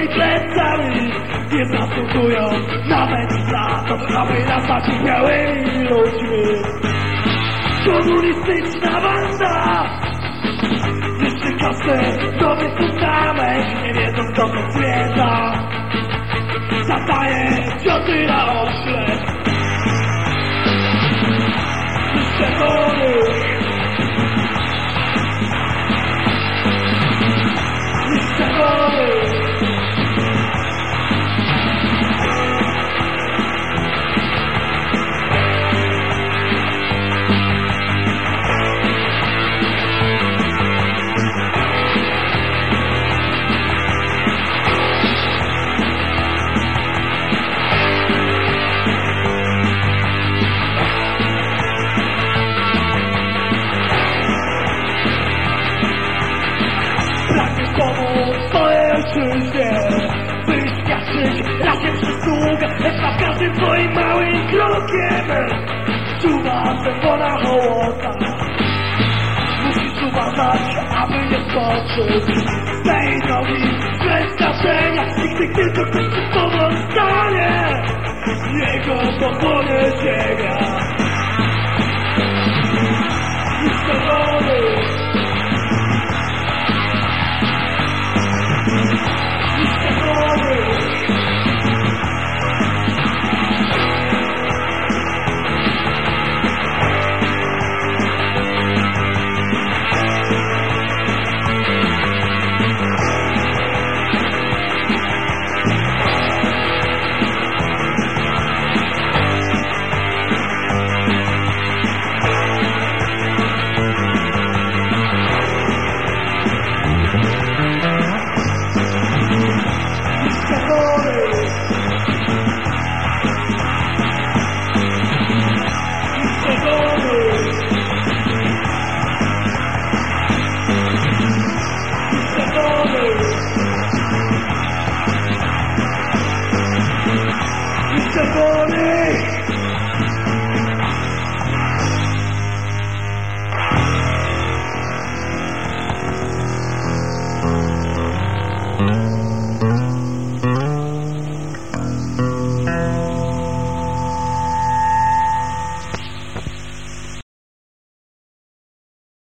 do niej plecami Nie zasługują nawet za to Aby nazwać ich białymi ludźmi. Komunistyczna banda Niszczy kasę tu samej Nie wiedzą kto to zmierza Zadaje cioty na oślep Niszczę ojczyźnie Byś świadczyć razem przysługę Lecz na każdym twoim małym krokiem. Czuwa czerwona hołota. Musisz uważać, aby nie skoczyć. Z tej drogi przestraszenia Nigdy tylko ktoś Thank you. Thank mm you.